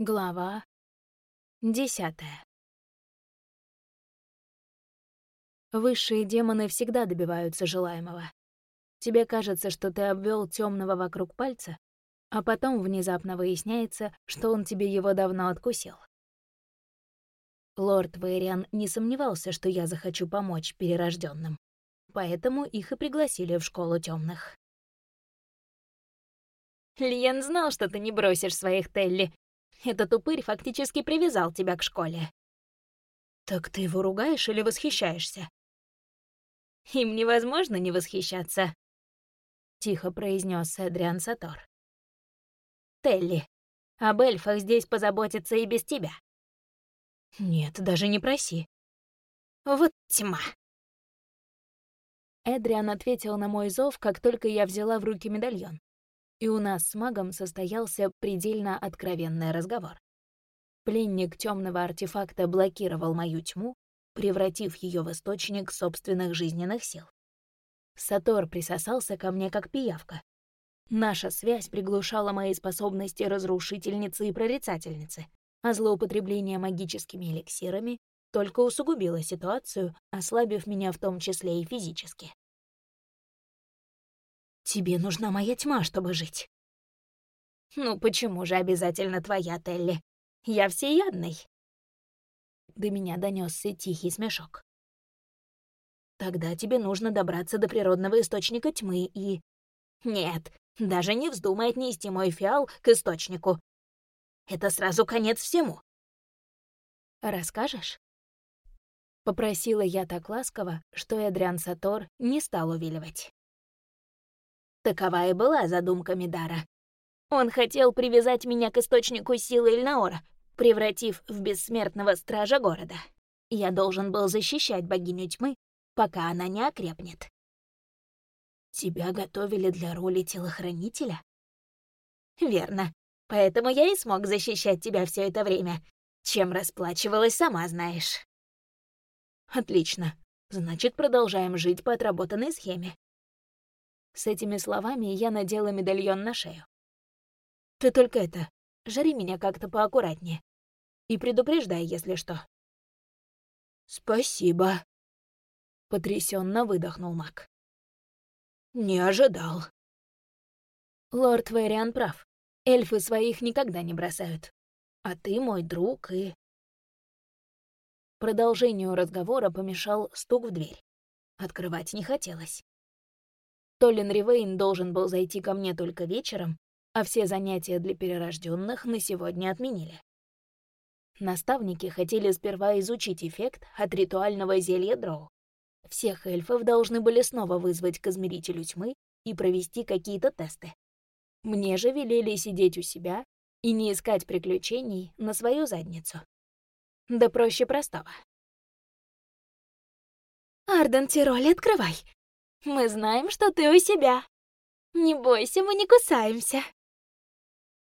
Глава десятая. Высшие демоны всегда добиваются желаемого. Тебе кажется, что ты обвел темного вокруг пальца, а потом внезапно выясняется, что он тебе его давно откусил. Лорд Вейриан не сомневался, что я захочу помочь перерожденным, поэтому их и пригласили в школу темных. Лиен знал, что ты не бросишь своих Телли, этот упырь фактически привязал тебя к школе. Так ты его ругаешь или восхищаешься? Им невозможно не восхищаться, тихо произнес Эдриан Сатор. Телли, об эльфах здесь позаботятся и без тебя. Нет, даже не проси. Вот тьма. Эдриан ответил на мой зов, как только я взяла в руки медальон и у нас с магом состоялся предельно откровенный разговор. Пленник темного артефакта блокировал мою тьму, превратив ее в источник собственных жизненных сил. Сатор присосался ко мне как пиявка. Наша связь приглушала мои способности разрушительницы и прорицательницы, а злоупотребление магическими эликсирами только усугубило ситуацию, ослабив меня в том числе и физически. Тебе нужна моя тьма, чтобы жить. Ну почему же обязательно твоя, Телли? Я всеядный. До меня донесся тихий смешок. Тогда тебе нужно добраться до природного источника тьмы и... Нет, даже не вздумай отнести мой фиал к источнику. Это сразу конец всему. Расскажешь? Попросила я так ласково, что Эдриан Сатор не стал увиливать. Такова и была задумка Мидара. Он хотел привязать меня к источнику силы Эльнаора, превратив в бессмертного стража города. Я должен был защищать богиню тьмы, пока она не окрепнет. Тебя готовили для роли телохранителя? Верно. Поэтому я и смог защищать тебя все это время. Чем расплачивалась, сама знаешь. Отлично. Значит, продолжаем жить по отработанной схеме. С этими словами я надела медальон на шею. «Ты только это, жари меня как-то поаккуратнее. И предупреждай, если что». «Спасибо», — потрясенно выдохнул маг. «Не ожидал». «Лорд Вэриан прав. Эльфы своих никогда не бросают. А ты мой друг и...» Продолжению разговора помешал стук в дверь. Открывать не хотелось. Толлин Ривейн должен был зайти ко мне только вечером, а все занятия для перерожденных на сегодня отменили. Наставники хотели сперва изучить эффект от ритуального зелья Дроу. Всех эльфов должны были снова вызвать к измерителю тьмы и провести какие-то тесты. Мне же велели сидеть у себя и не искать приключений на свою задницу. Да проще простого. «Арден Тироль, открывай!» Мы знаем, что ты у себя. Не бойся, мы не кусаемся».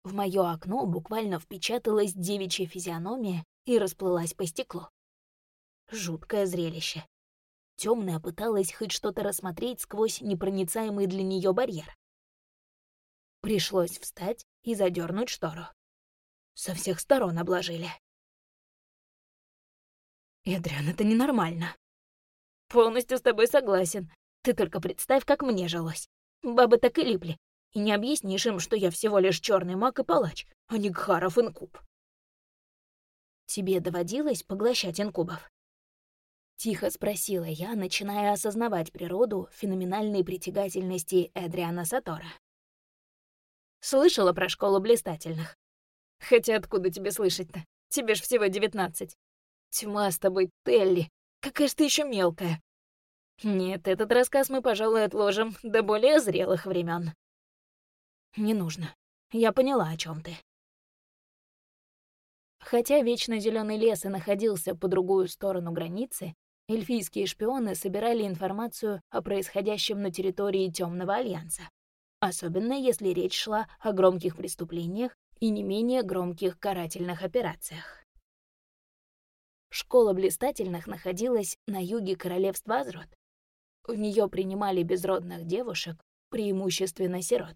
В моё окно буквально впечаталась девичья физиономия и расплылась по стеклу. Жуткое зрелище. Тёмная пыталась хоть что-то рассмотреть сквозь непроницаемый для неё барьер. Пришлось встать и задёрнуть штору. Со всех сторон обложили. Эдриан, это ненормально. Полностью с тобой согласен. Ты только представь, как мне жилось. Бабы так и липли. И не объяснишь им, что я всего лишь черный маг и палач, а не Гхаров инкуб. Тебе доводилось поглощать инкубов? Тихо спросила я, начиная осознавать природу феноменальной притягательности Эдриана Сатора. Слышала про школу блистательных. Хотя откуда тебе слышать-то? Тебе ж всего девятнадцать. Тьма с тобой, Телли. Какая ж ты еще мелкая. Нет, этот рассказ мы, пожалуй, отложим до более зрелых времен. Не нужно. Я поняла, о чем ты. Хотя Вечно Зеленый лес и находился по другую сторону границы, эльфийские шпионы собирали информацию о происходящем на территории Темного Альянса. Особенно если речь шла о громких преступлениях и не менее громких карательных операциях. Школа блистательных находилась на юге королевства Азрот, в нее принимали безродных девушек, преимущественно сирот.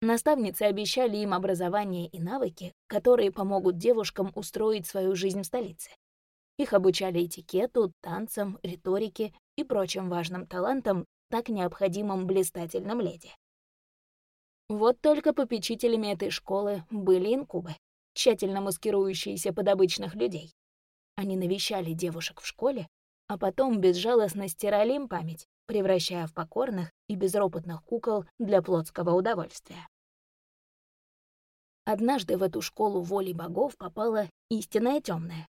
Наставницы обещали им образование и навыки, которые помогут девушкам устроить свою жизнь в столице. Их обучали этикету, танцам, риторике и прочим важным талантам, так необходимым блистательным леди. Вот только попечителями этой школы были инкубы, тщательно маскирующиеся под обычных людей. Они навещали девушек в школе, а потом безжалостно стирали им память, превращая в покорных и безропотных кукол для плотского удовольствия. Однажды в эту школу воли богов попала истинная темная.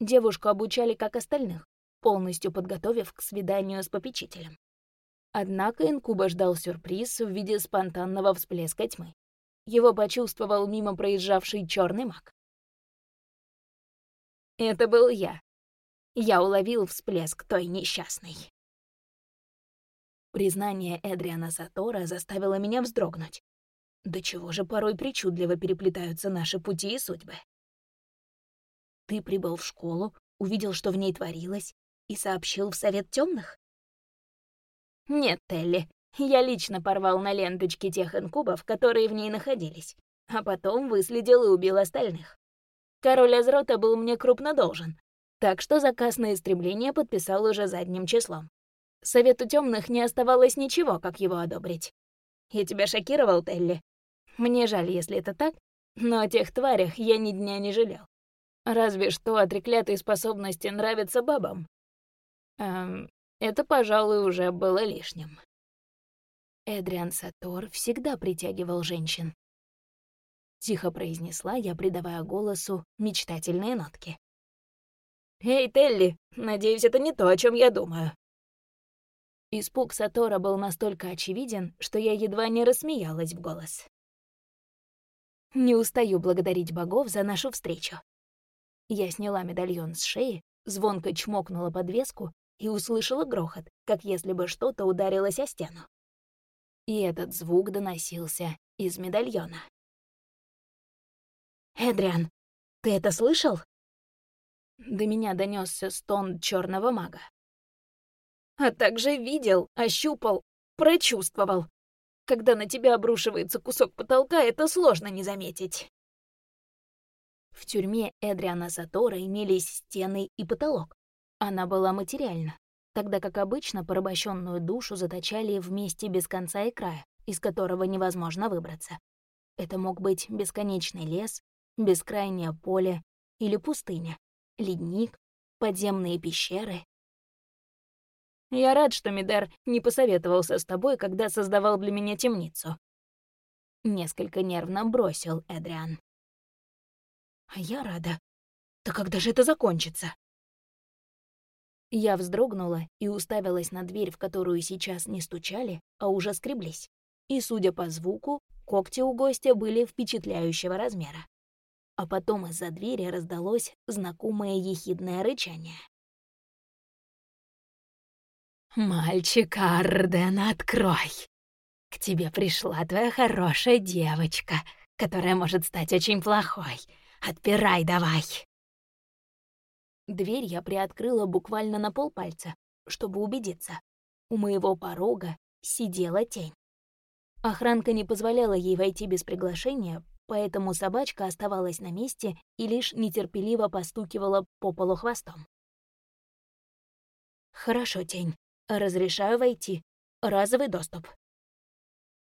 Девушку обучали как остальных, полностью подготовив к свиданию с попечителем. Однако инкуба ждал сюрприз в виде спонтанного всплеска тьмы. Его почувствовал мимо проезжавший черный маг. Это был я. Я уловил всплеск той несчастной. Признание Эдриана Сатора заставило меня вздрогнуть. До чего же порой причудливо переплетаются наши пути и судьбы. Ты прибыл в школу, увидел, что в ней творилось, и сообщил в Совет Темных? Нет, Телли, я лично порвал на ленточке тех инкубов, которые в ней находились, а потом выследил и убил остальных. Король Азрота был мне крупно должен, так что заказ на истребление подписал уже задним числом. Совету темных не оставалось ничего, как его одобрить. Я тебя шокировал, Телли? Мне жаль, если это так, но о тех тварях я ни дня не жалел. Разве что о треклятой способности нравится бабам. Эм, это, пожалуй, уже было лишним. Эдриан Сатор всегда притягивал женщин. Тихо произнесла я, придавая голосу мечтательные нотки. «Эй, Телли, надеюсь, это не то, о чем я думаю». Испуг Сатора был настолько очевиден, что я едва не рассмеялась в голос. Не устаю благодарить богов за нашу встречу. Я сняла медальон с шеи, звонко чмокнула подвеску и услышала грохот, как если бы что-то ударилось о стену. И этот звук доносился из медальона. «Эдриан, ты это слышал?» До меня донесся стон черного мага. «А также видел, ощупал, прочувствовал. Когда на тебя обрушивается кусок потолка, это сложно не заметить». В тюрьме Эдриана Сатора имелись стены и потолок. Она была материальна, тогда как обычно порабощенную душу заточали в месте без конца и края, из которого невозможно выбраться. Это мог быть бесконечный лес, бескрайнее поле или пустыня, ледник, подземные пещеры. Я рад, что Мидар не посоветовался с тобой, когда создавал для меня темницу. Несколько нервно бросил Эдриан. А я рада. Да когда же это закончится? Я вздрогнула и уставилась на дверь, в которую сейчас не стучали, а уже скреблись. И, судя по звуку, когти у гостя были впечатляющего размера. А потом из-за двери раздалось знакомое ехидное рычание. «Мальчик Арден, открой! К тебе пришла твоя хорошая девочка, которая может стать очень плохой. Отпирай давай!» Дверь я приоткрыла буквально на полпальца, чтобы убедиться. У моего порога сидела тень. Охранка не позволяла ей войти без приглашения, поэтому собачка оставалась на месте и лишь нетерпеливо постукивала по полу хвостом. «Хорошо, тень. Разрешаю войти. Разовый доступ».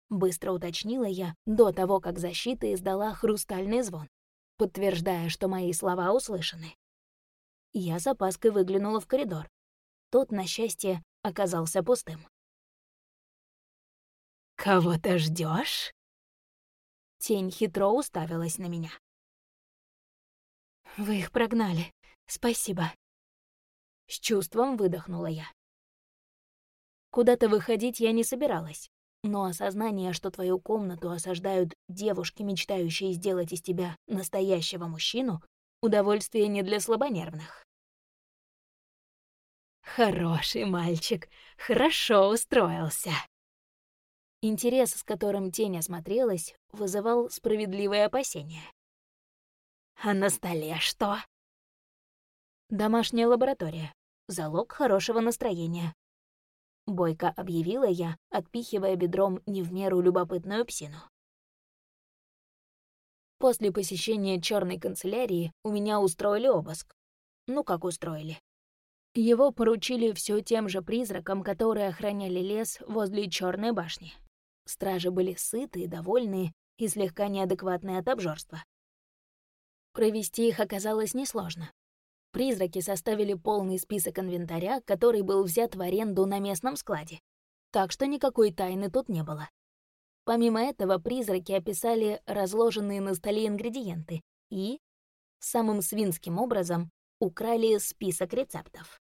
Быстро уточнила я до того, как защита издала хрустальный звон подтверждая, что мои слова услышаны. Я с опаской выглянула в коридор. Тот, на счастье, оказался пустым. «Кого ты ждешь? Тень хитро уставилась на меня. «Вы их прогнали. Спасибо». С чувством выдохнула я. Куда-то выходить я не собиралась. Но осознание, что твою комнату осаждают девушки, мечтающие сделать из тебя настоящего мужчину, удовольствие не для слабонервных. Хороший мальчик, хорошо устроился. Интерес, с которым тень осмотрелась, вызывал справедливое опасение. А на столе что? Домашняя лаборатория. Залог хорошего настроения. — бойко объявила я, отпихивая бедром не в меру любопытную псину. После посещения черной канцелярии у меня устроили обыск. Ну, как устроили. Его поручили все тем же призракам, которые охраняли лес возле черной башни. Стражи были сытые, довольные и слегка неадекватные от обжорства. Провести их оказалось несложно. Призраки составили полный список инвентаря, который был взят в аренду на местном складе. Так что никакой тайны тут не было. Помимо этого, призраки описали разложенные на столе ингредиенты и, самым свинским образом, украли список рецептов.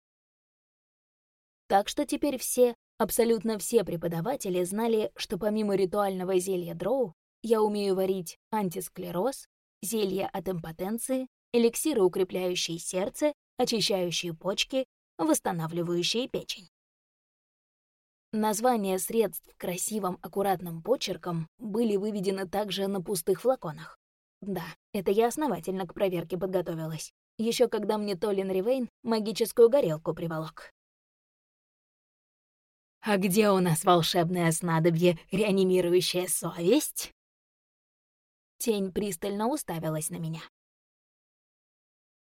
Так что теперь все, абсолютно все преподаватели знали, что помимо ритуального зелья дроу, я умею варить антисклероз, зелья от импотенции, эликсиры, укрепляющие сердце, очищающие почки, восстанавливающие печень. Названия средств красивым, аккуратным почерком были выведены также на пустых флаконах. Да, это я основательно к проверке подготовилась. Еще когда мне Толин Ривейн магическую горелку приволок. «А где у нас волшебное снадобье, реанимирующая совесть?» Тень пристально уставилась на меня.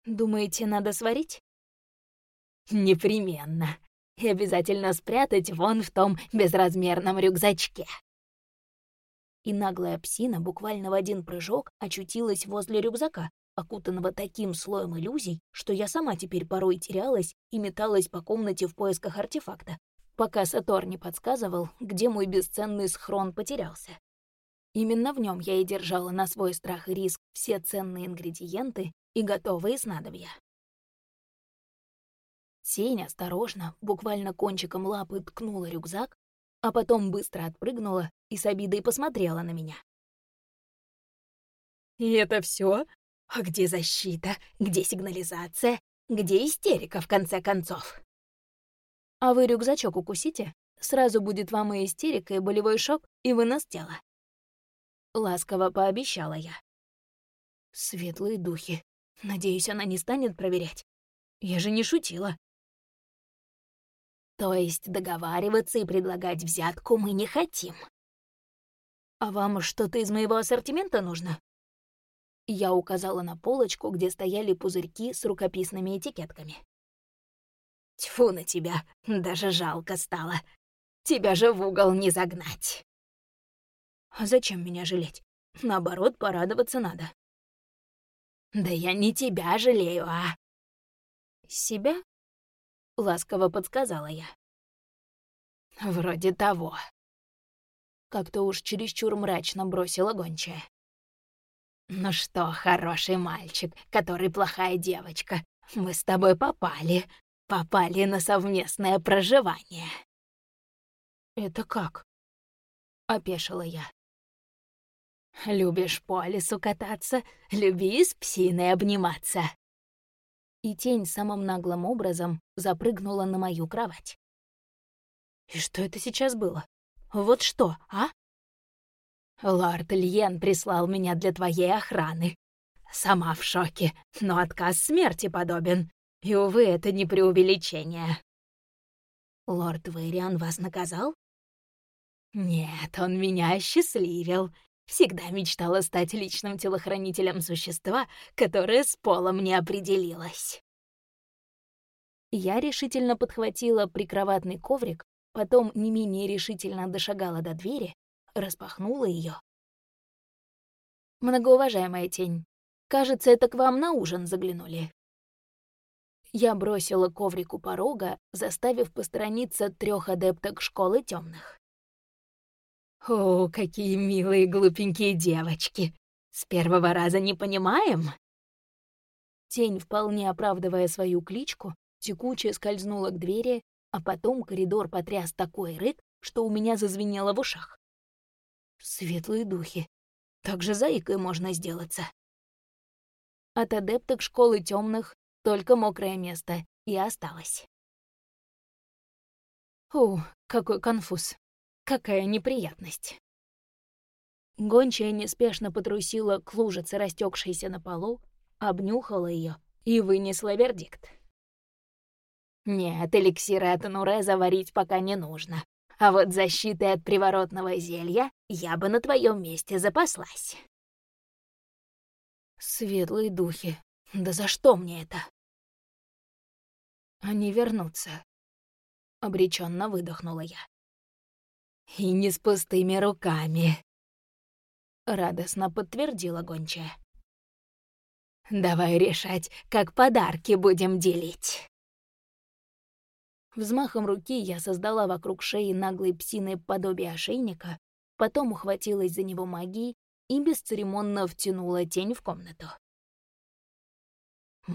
«Думаете, надо сварить?» «Непременно. И обязательно спрятать вон в том безразмерном рюкзачке». И наглая псина буквально в один прыжок очутилась возле рюкзака, окутанного таким слоем иллюзий, что я сама теперь порой терялась и металась по комнате в поисках артефакта, пока Сатор не подсказывал, где мой бесценный схрон потерялся. Именно в нем я и держала на свой страх и риск все ценные ингредиенты и готовые снадобья. Тень осторожно, буквально кончиком лапы ткнула рюкзак, а потом быстро отпрыгнула и с обидой посмотрела на меня. «И это все? А где защита? Где сигнализация? Где истерика, в конце концов?» «А вы рюкзачок укусите? Сразу будет вам и истерика, и болевой шок, и вынос тела. — ласково пообещала я. Светлые духи. Надеюсь, она не станет проверять. Я же не шутила. То есть договариваться и предлагать взятку мы не хотим. А вам что-то из моего ассортимента нужно? Я указала на полочку, где стояли пузырьки с рукописными этикетками. Тьфу на тебя, даже жалко стало. Тебя же в угол не загнать. А зачем меня жалеть? Наоборот, порадоваться надо. Да я не тебя жалею, а... Себя? Ласково подсказала я. Вроде того. Как-то уж чересчур мрачно бросила гончая. «Ну что, хороший мальчик, который плохая девочка, мы с тобой попали. Попали на совместное проживание». «Это как?» — опешила я. Любишь по лесу кататься, люби с псиной обниматься. И тень самым наглым образом запрыгнула на мою кровать. И что это сейчас было? Вот что, а? Лорд Льен прислал меня для твоей охраны. Сама в шоке, но отказ смерти подобен. И, увы, это не преувеличение. Лорд Вэриан вас наказал? Нет, он меня осчастливил. Всегда мечтала стать личным телохранителем существа, которое с полом не определилось. Я решительно подхватила прикроватный коврик, потом не менее решительно дошагала до двери, распахнула ее. «Многоуважаемая тень, кажется, это к вам на ужин заглянули». Я бросила коврик у порога, заставив посторониться трех адепток школы темных. О, какие милые глупенькие девочки! С первого раза не понимаем? Тень, вполне оправдывая свою кличку, текуче скользнула к двери, а потом коридор потряс такой рык, что у меня зазвенело в ушах. Светлые духи. Так же заикой можно сделаться. От адепток школы темных только мокрое место и осталось. О, какой конфуз. Какая неприятность. Гончая неспешно потрусила к лужице, растекшейся на полу, обнюхала ее и вынесла вердикт. «Нет, эликсиры от Нуре заварить пока не нужно. А вот защитой от приворотного зелья я бы на твоем месте запаслась». Светлые духи, да за что мне это? Они вернутся. Обреченно выдохнула я. И не с пустыми руками. Радостно подтвердила гончая. Давай решать, как подарки будем делить. Взмахом руки я создала вокруг шеи наглой псины подобие ошейника, потом ухватилась за него магией и бесцеремонно втянула тень в комнату.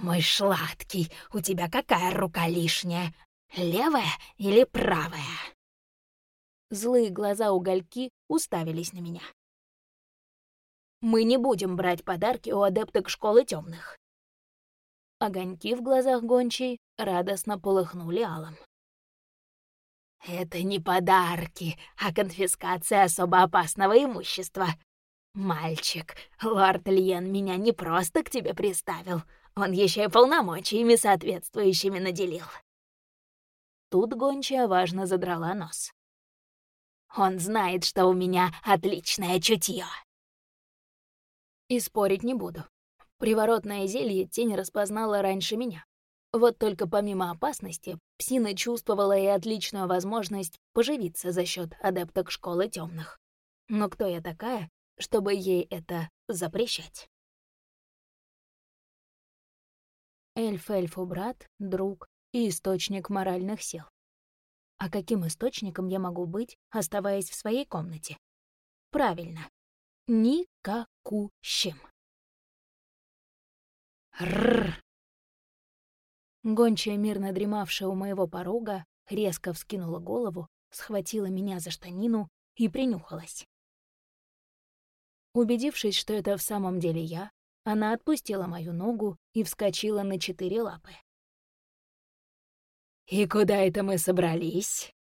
«Мой сладкий, у тебя какая рука лишняя? Левая или правая?» Злые глаза угольки уставились на меня. «Мы не будем брать подарки у адепток школы темных. Огоньки в глазах гончей радостно полыхнули алым. «Это не подарки, а конфискация особо опасного имущества. Мальчик, лорд Льен меня не просто к тебе приставил, он еще и полномочиями соответствующими наделил». Тут гончая важно задрала нос. «Он знает, что у меня отличное чутье. И спорить не буду. Приворотное зелье тень распознала раньше меня. Вот только помимо опасности, псина чувствовала и отличную возможность поживиться за счет адепток школы темных. Но кто я такая, чтобы ей это запрещать? Эльф эльфу брат, друг и источник моральных сил. А каким источником я могу быть, оставаясь в своей комнате? Правильно, никакущим. Рррр. Гончая, мирно дремавшая у моего порога, резко вскинула голову, схватила меня за штанину и принюхалась. Убедившись, что это в самом деле я, она отпустила мою ногу и вскочила на четыре лапы. «И куда это мы собрались?»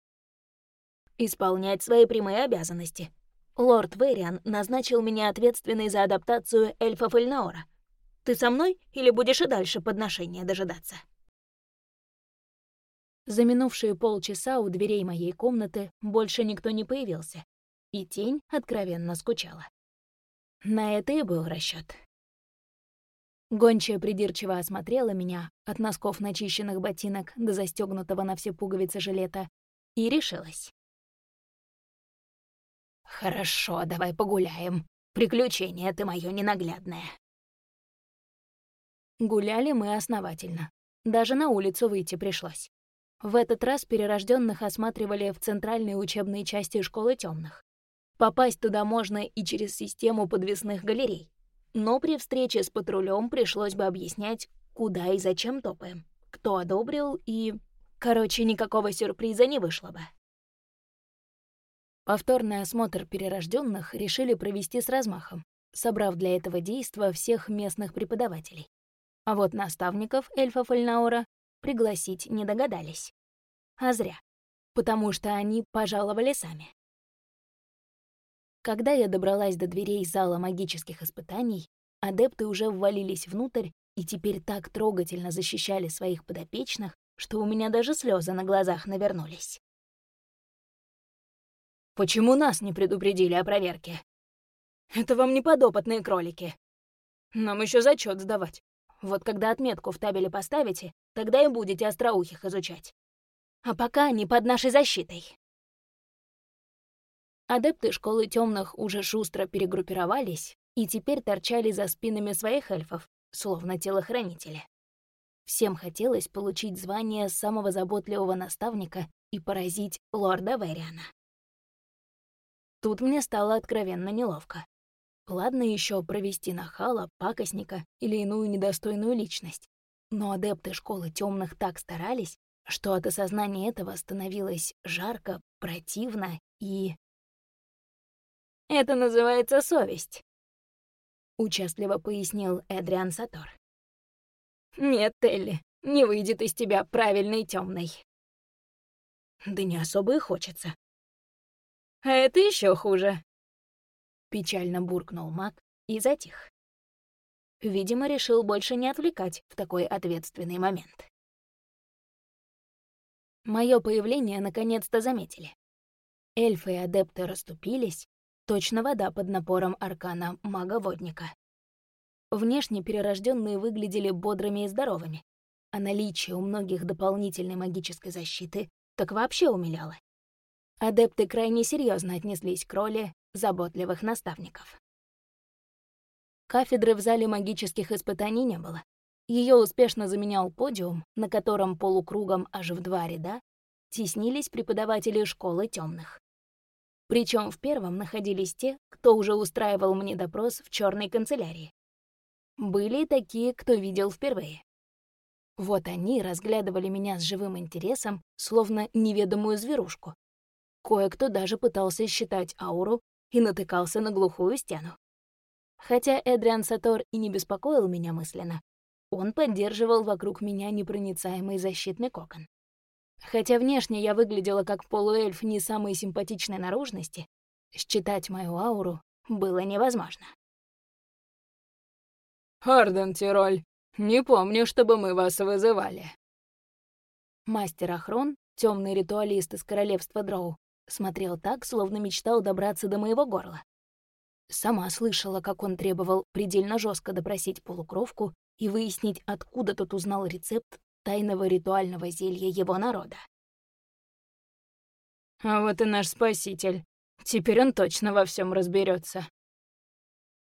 «Исполнять свои прямые обязанности. Лорд Вэриан назначил меня ответственной за адаптацию эльфов Эльнаора. Ты со мной или будешь и дальше подношения дожидаться?» За минувшие полчаса у дверей моей комнаты больше никто не появился, и тень откровенно скучала. На это и был расчет. Гончая придирчиво осмотрела меня от носков начищенных ботинок до застегнутого на все пуговицы жилета и решилась. «Хорошо, давай погуляем. Приключение ты моё ненаглядное». Гуляли мы основательно. Даже на улицу выйти пришлось. В этот раз перерожденных осматривали в центральной учебной части школы темных. Попасть туда можно и через систему подвесных галерей. Но при встрече с патрулем пришлось бы объяснять, куда и зачем топаем, кто одобрил и... Короче, никакого сюрприза не вышло бы. Повторный осмотр перерожденных решили провести с размахом, собрав для этого действа всех местных преподавателей. А вот наставников эльфов Эльнаура пригласить не догадались. А зря, потому что они пожаловали сами. Когда я добралась до дверей зала магических испытаний, адепты уже ввалились внутрь и теперь так трогательно защищали своих подопечных, что у меня даже слезы на глазах навернулись. «Почему нас не предупредили о проверке?» «Это вам не подопытные кролики. Нам еще зачет сдавать. Вот когда отметку в табеле поставите, тогда и будете остроухих изучать. А пока они под нашей защитой. Адепты школы темных уже шустро перегруппировались и теперь торчали за спинами своих эльфов, словно телохранители. Всем хотелось получить звание самого заботливого наставника и поразить лорда Вериана. Тут мне стало откровенно неловко. Ладно еще провести нахала, пакостника или иную недостойную личность. Но адепты школы темных так старались, что от осознания этого становилось жарко, противно и... «Это называется совесть», — участливо пояснил Эдриан Сатор. «Нет, Телли, не выйдет из тебя правильный темный. «Да не особо и хочется». «А это еще хуже», Печально буркнул маг и затих. Видимо, решил больше не отвлекать в такой ответственный момент. Моё появление наконец-то заметили. Эльфы и адепты расступились, точно вода под напором аркана мага-водника. Внешне перерожденные выглядели бодрыми и здоровыми, а наличие у многих дополнительной магической защиты так вообще умиляло. Адепты крайне серьезно отнеслись к роли заботливых наставников. Кафедры в зале магических испытаний не было. Ее успешно заменял подиум, на котором полукругом аж в два ряда теснились преподаватели школы темных. Причем в первом находились те, кто уже устраивал мне допрос в черной канцелярии. Были и такие, кто видел впервые. Вот они разглядывали меня с живым интересом, словно неведомую зверушку. Кое-кто даже пытался считать ауру и натыкался на глухую стену. Хотя Эдриан Сатор и не беспокоил меня мысленно, он поддерживал вокруг меня непроницаемый защитный кокон. Хотя внешне я выглядела как полуэльф не самой симпатичной наружности, считать мою ауру было невозможно. «Арден Тироль, не помню, чтобы мы вас вызывали». Мастер Ахрон, темный ритуалист из королевства Дроу, смотрел так, словно мечтал добраться до моего горла. Сама слышала, как он требовал предельно жестко допросить полукровку и выяснить, откуда тот узнал рецепт тайного ритуального зелья его народа. А вот и наш спаситель. Теперь он точно во всем разберется.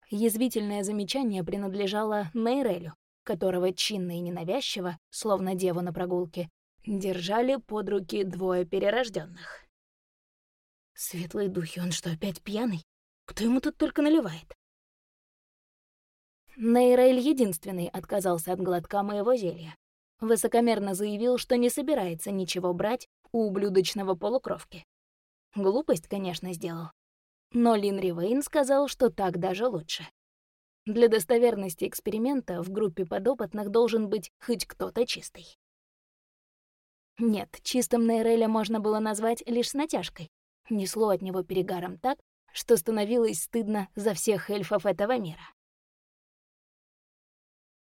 Язвительное замечание принадлежало Нейрелю, которого чинно и ненавязчиво, словно деву на прогулке, держали под руки двое перерожденных. Светлые духи, он что, опять пьяный? Кто ему тут только наливает? Нейрель единственный отказался от глотка моего зелья. Высокомерно заявил, что не собирается ничего брать у ублюдочного полукровки. Глупость, конечно, сделал. Но Лин Ривейн сказал, что так даже лучше. Для достоверности эксперимента в группе подопытных должен быть хоть кто-то чистый. Нет, чистым Нейреля можно было назвать лишь с натяжкой. Несло от него перегаром так, что становилось стыдно за всех эльфов этого мира.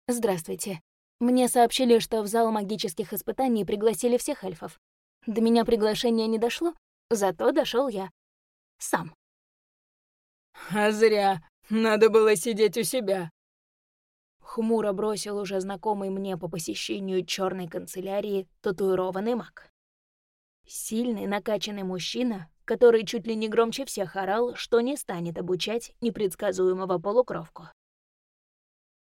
«Здравствуйте. Мне сообщили, что в зал магических испытаний пригласили всех эльфов. До меня приглашение не дошло, зато дошел я. Сам». «А зря. Надо было сидеть у себя». Хмуро бросил уже знакомый мне по посещению черной канцелярии татуированный маг. Сильный, накачанный мужчина, который чуть ли не громче всех орал, что не станет обучать непредсказуемого полукровку.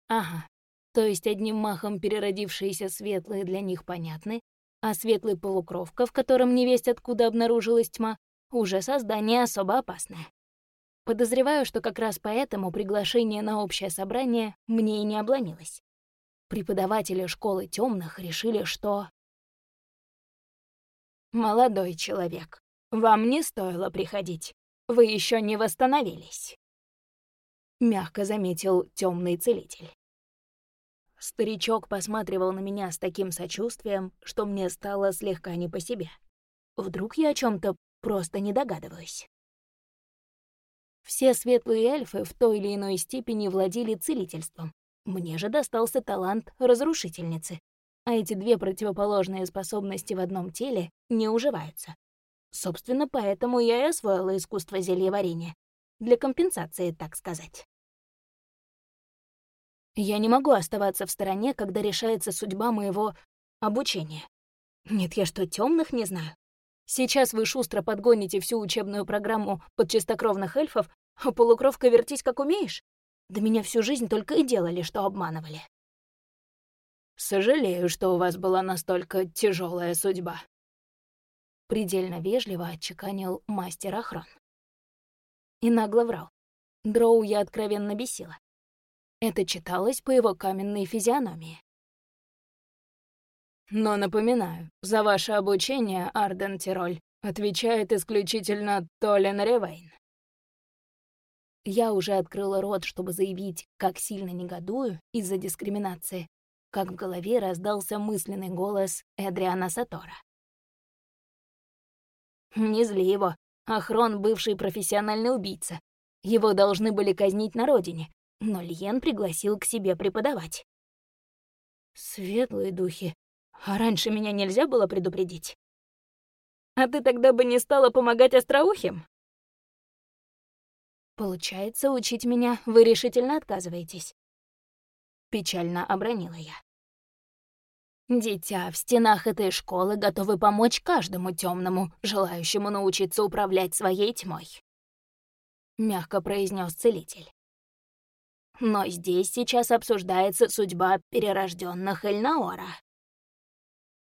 Ага, то есть одним махом переродившиеся светлые для них понятны, а светлый полукровка, в котором невесть откуда обнаружилась тьма, уже создание особо опасное. Подозреваю, что как раз поэтому приглашение на общее собрание мне и не обломилось. Преподаватели школы темных решили, что... «Молодой человек, вам не стоило приходить. Вы еще не восстановились», — мягко заметил темный целитель. Старичок посматривал на меня с таким сочувствием, что мне стало слегка не по себе. Вдруг я о чем то просто не догадываюсь. Все светлые эльфы в той или иной степени владели целительством. Мне же достался талант разрушительницы. А эти две противоположные способности в одном теле не уживаются. Собственно, поэтому я и освоила искусство зельеварения. Для компенсации, так сказать. Я не могу оставаться в стороне, когда решается судьба моего обучения. Нет, я что, темных не знаю? Сейчас вы шустро подгоните всю учебную программу под чистокровных эльфов, а полукровка вертись как умеешь? Да меня всю жизнь только и делали, что обманывали. Сожалею, что у вас была настолько тяжелая судьба предельно вежливо отчеканил мастер охран. И нагло врал. Дроу я откровенно бесила. Это читалось по его каменной физиономии. Но напоминаю, за ваше обучение, Арден Тироль, отвечает исключительно Толен Ревейн. Я уже открыла рот, чтобы заявить, как сильно негодую из-за дискриминации, как в голове раздался мысленный голос Эдриана Сатора. Не зли его. Ахрон — бывший профессиональный убийца. Его должны были казнить на родине, но Льен пригласил к себе преподавать. Светлые духи. А раньше меня нельзя было предупредить? А ты тогда бы не стала помогать остроухим? Получается, учить меня вы решительно отказываетесь. печально обронила я. Дитя, в стенах этой школы готовы помочь каждому темному, желающему научиться управлять своей тьмой. Мягко произнес целитель. Но здесь сейчас обсуждается судьба перерожденных Эльнаора.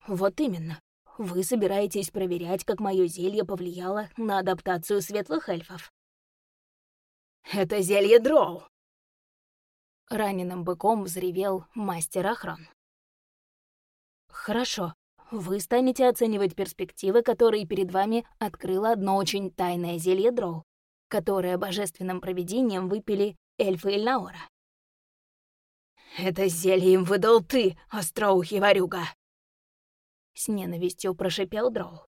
Вот именно. Вы собираетесь проверять, как мое зелье повлияло на адаптацию светлых эльфов. Это зелье дроу. Раненым быком взревел мастер охран. Хорошо. Вы станете оценивать перспективы, которые перед вами открыло одно очень тайное зелье Дроу, которое божественным провидением выпили эльфы Эльнаора. «Это зелье им выдал ты, остроухий ворюга!» С ненавистью прошипел Дроу.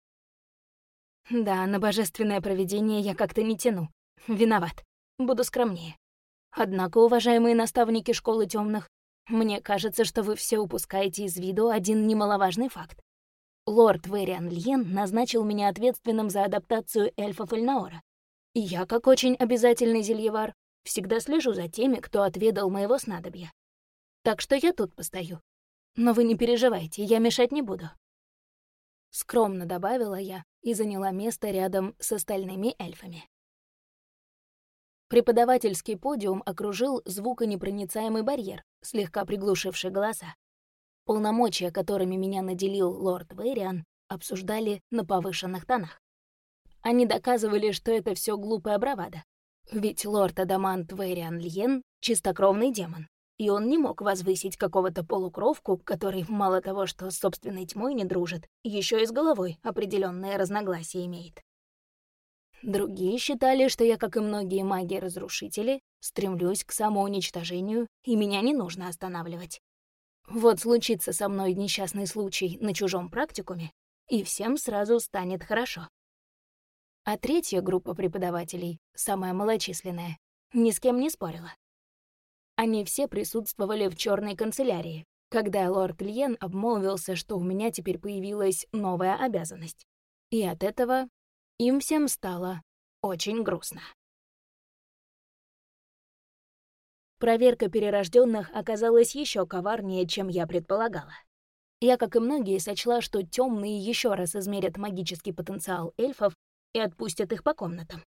«Да, на божественное провидение я как-то не тяну. Виноват. Буду скромнее. Однако, уважаемые наставники Школы Темных, мне кажется, что вы все упускаете из виду один немаловажный факт. Лорд Вэриан Льен назначил меня ответственным за адаптацию эльфов Эльнаора. И я, как очень обязательный зельевар, всегда слежу за теми, кто отведал моего снадобья. Так что я тут постою. Но вы не переживайте, я мешать не буду. Скромно добавила я и заняла место рядом с остальными эльфами. Преподавательский подиум окружил звуконепроницаемый барьер, слегка приглушивший голоса. Полномочия, которыми меня наделил лорд Вэриан, обсуждали на повышенных тонах. Они доказывали, что это все глупая бравада. Ведь лорд Адамант Вэриан Льен — чистокровный демон, и он не мог возвысить какого-то полукровку, который мало того, что с собственной тьмой не дружит, еще и с головой определенные разногласия имеет. Другие считали, что я, как и многие маги-разрушители, стремлюсь к самоуничтожению, и меня не нужно останавливать. Вот случится со мной несчастный случай на чужом практикуме, и всем сразу станет хорошо. А третья группа преподавателей, самая малочисленная, ни с кем не спорила. Они все присутствовали в черной канцелярии, когда лорд Льен обмолвился, что у меня теперь появилась новая обязанность. И от этого им всем стало очень грустно. Проверка перерожденных оказалась еще коварнее, чем я предполагала. Я, как и многие, сочла, что темные еще раз измерят магический потенциал эльфов и отпустят их по комнатам.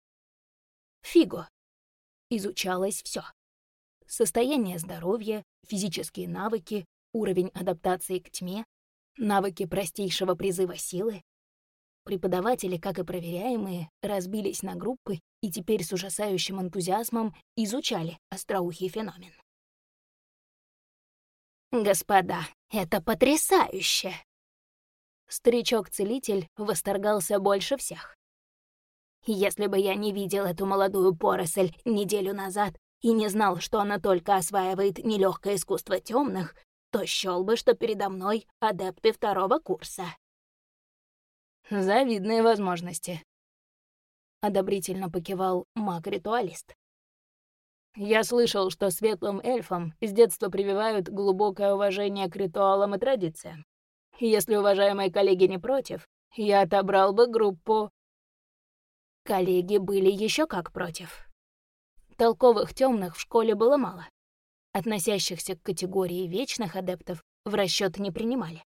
Фиго. Изучалось все: Состояние здоровья, физические навыки, уровень адаптации к тьме, навыки простейшего призыва силы, Преподаватели, как и проверяемые, разбились на группы и теперь с ужасающим энтузиазмом изучали остроухий феномен. «Господа, это потрясающе!» Старичок-целитель восторгался больше всех. «Если бы я не видел эту молодую поросль неделю назад и не знал, что она только осваивает нелегкое искусство темных, то счёл бы, что передо мной адепты второго курса. Завидные возможности. Одобрительно покивал маг-ритуалист. Я слышал, что светлым эльфам с детства прививают глубокое уважение к ритуалам и традициям. Если уважаемые коллеги не против, я отобрал бы группу... Коллеги были еще как против. Толковых темных в школе было мало. Относящихся к категории вечных адептов в расчет не принимали.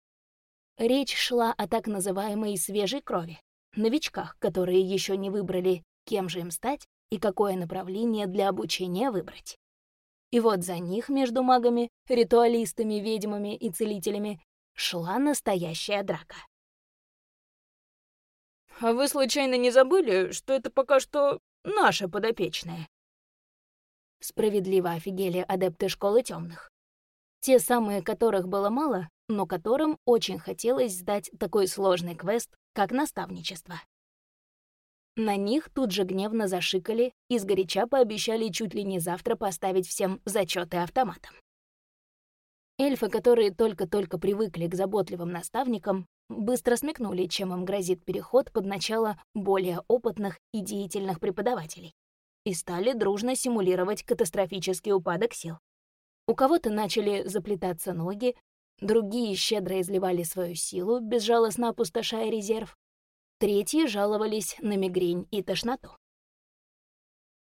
Речь шла о так называемой свежей крови, новичках, которые еще не выбрали, кем же им стать и какое направление для обучения выбрать. И вот за них между магами, ритуалистами, ведьмами и целителями шла настоящая драка. «А вы случайно не забыли, что это пока что наши подопечные?» Справедливо офигели адепты Школы Темных. Те самые, которых было мало, но которым очень хотелось сдать такой сложный квест, как наставничество. На них тут же гневно зашикали и сгоряча пообещали чуть ли не завтра поставить всем зачеты автоматом. Эльфы, которые только-только привыкли к заботливым наставникам, быстро смекнули, чем им грозит переход под начало более опытных и деятельных преподавателей, и стали дружно симулировать катастрофический упадок сил. У кого-то начали заплетаться ноги, Другие щедро изливали свою силу, безжалостно опустошая резерв. Третьи жаловались на мигрень и тошноту.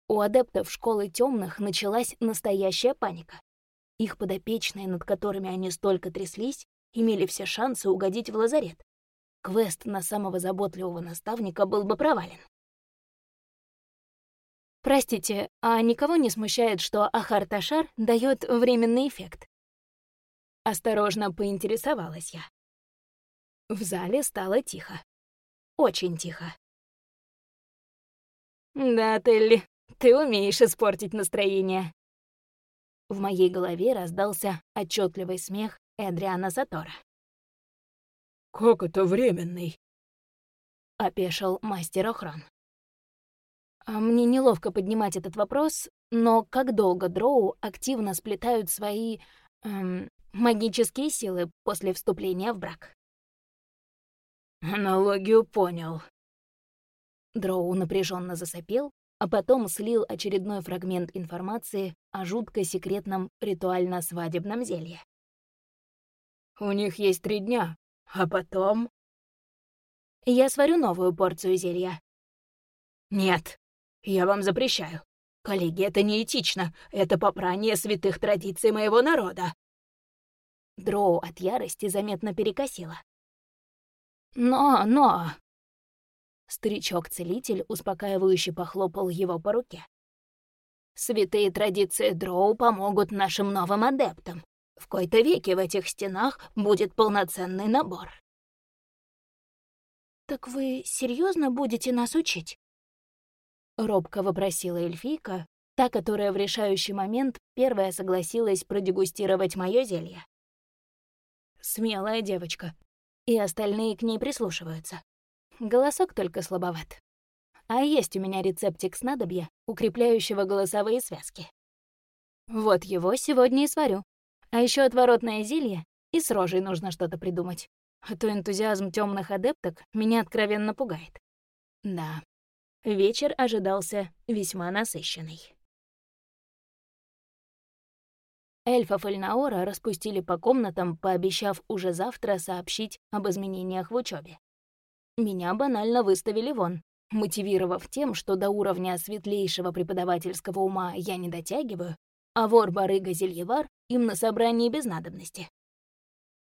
У адептов школы темных началась настоящая паника. их подопечные, над которыми они столько тряслись, имели все шансы угодить в лазарет. Квест на самого заботливого наставника был бы провален. Простите, а никого не смущает, что Ахар-Ташар дает временный эффект? Осторожно поинтересовалась я. В зале стало тихо. Очень тихо. «Да, Телли, ты умеешь испортить настроение». В моей голове раздался отчетливый смех Эдриана Сатора. «Как это временный?» — опешил мастер охран. А мне неловко поднимать этот вопрос, но как долго дроу активно сплетают свои эм, магические силы после вступления в брак? Аналогию понял. Дроу напряженно засопел, а потом слил очередной фрагмент информации о жутко секретном ритуально-свадебном зелье. У них есть три дня, а потом... Я сварю новую порцию зелья. Нет, я вам запрещаю. Коллеги, это неэтично. Это попрание святых традиций моего народа. Дроу от ярости заметно перекосила. «Но, но...» Старичок-целитель успокаивающе похлопал его по руке. «Святые традиции Дроу помогут нашим новым адептам. В кои-то веке в этих стенах будет полноценный набор». «Так вы серьезно будете нас учить?» Робко вопросила эльфийка, та, которая в решающий момент первая согласилась продегустировать моё зелье. Смелая девочка, и остальные к ней прислушиваются. Голосок только слабоват. А есть у меня рецептик снадобья, укрепляющего голосовые связки. Вот его сегодня и сварю. А еще отворотное зелье, и с рожей нужно что-то придумать. А то энтузиазм темных адепток меня откровенно пугает. Да, Вечер ожидался весьма насыщенный. Эльфов Эльнаора распустили по комнатам, пообещав уже завтра сообщить об изменениях в учебе. Меня банально выставили вон, мотивировав тем, что до уровня светлейшего преподавательского ума я не дотягиваю, а вор-барыга-зельевар им на собрании без надобности.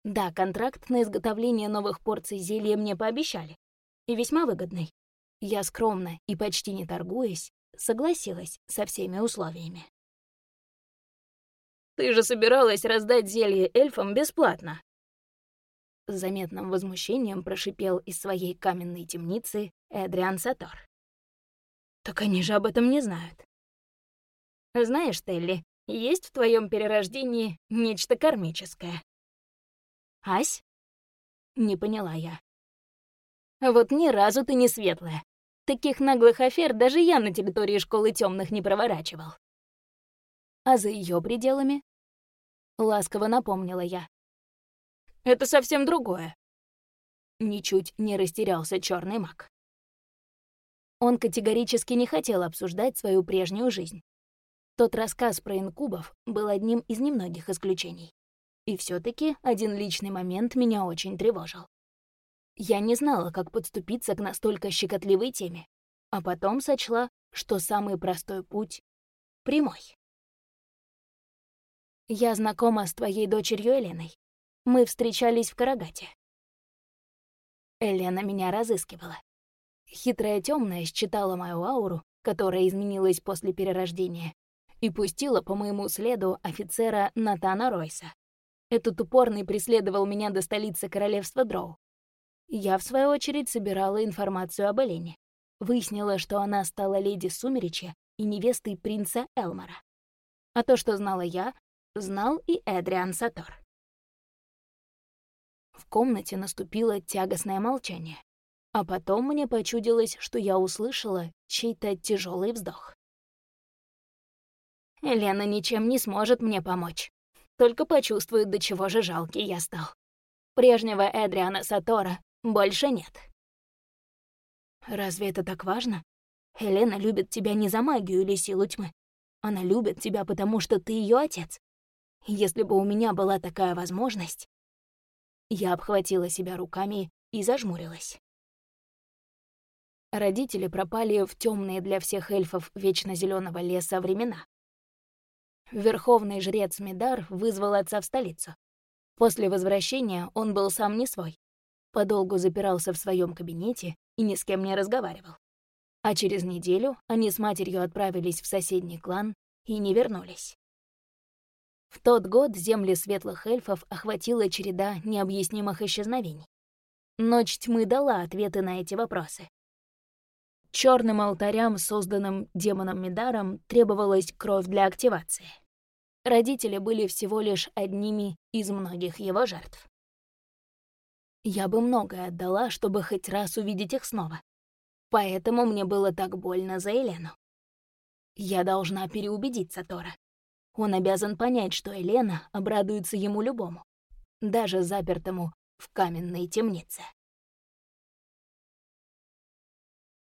Да, контракт на изготовление новых порций зелья мне пообещали. И весьма выгодный. Я скромно и почти не торгуясь, согласилась со всеми условиями. «Ты же собиралась раздать зелье эльфам бесплатно!» С заметным возмущением прошипел из своей каменной темницы Эдриан Сатор. «Так они же об этом не знают». «Знаешь, Телли, есть в твоем перерождении нечто кармическое». «Ась?» — не поняла я. «Вот ни разу ты не светлая. Таких наглых афер даже я на территории школы темных не проворачивал. А за ее пределами? Ласково напомнила я. Это совсем другое. Ничуть не растерялся черный маг. Он категорически не хотел обсуждать свою прежнюю жизнь. Тот рассказ про инкубов был одним из немногих исключений. И все таки один личный момент меня очень тревожил. Я не знала, как подступиться к настолько щекотливой теме, а потом сочла, что самый простой путь — прямой. Я знакома с твоей дочерью Еленой. Мы встречались в Карагате. Елена меня разыскивала. Хитрая темная считала мою ауру, которая изменилась после перерождения, и пустила по моему следу офицера Натана Ройса. Этот упорный преследовал меня до столицы королевства Дроу. Я, в свою очередь, собирала информацию об Элене. Выяснила, что она стала леди Сумеречья и невестой принца Элмора. А то, что знала я, знал и Эдриан Сатор. В комнате наступило тягостное молчание. А потом мне почудилось, что я услышала чей-то тяжелый вздох. Елена ничем не сможет мне помочь. Только почувствует, до чего же жалкий я стал. Прежнего Эдриана Сатора больше нет. Разве это так важно? Елена любит тебя не за магию или силу тьмы. Она любит тебя, потому что ты ее отец. Если бы у меня была такая возможность... Я обхватила себя руками и зажмурилась. Родители пропали в темные для всех эльфов вечно зеленого леса времена. Верховный жрец Медар вызвал отца в столицу. После возвращения он был сам не свой. Подолгу запирался в своем кабинете и ни с кем не разговаривал. А через неделю они с матерью отправились в соседний клан и не вернулись. В тот год земли светлых эльфов охватила череда необъяснимых исчезновений. Ночь тьмы дала ответы на эти вопросы. Черным алтарям, созданным демоном Мидаром, требовалась кровь для активации. Родители были всего лишь одними из многих его жертв. Я бы многое отдала, чтобы хоть раз увидеть их снова. Поэтому мне было так больно за Елену. Я должна переубедить Сатора. Он обязан понять, что Елена обрадуется ему любому, даже запертому в каменной темнице.